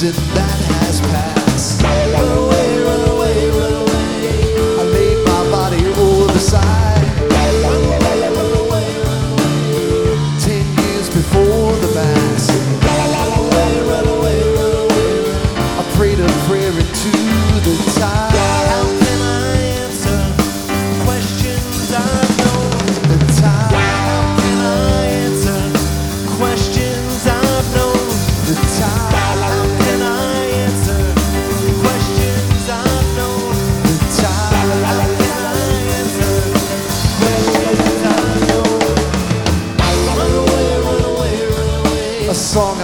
season that song